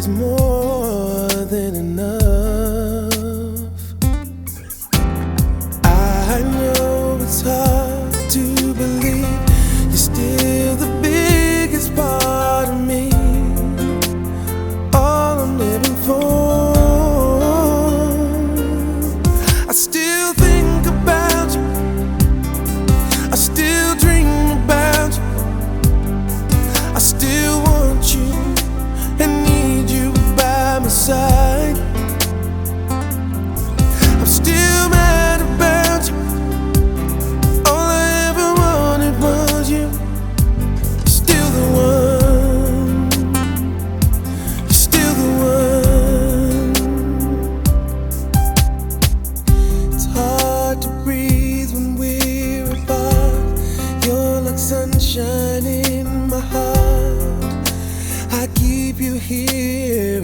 is more sunshine in my heart. I keep you here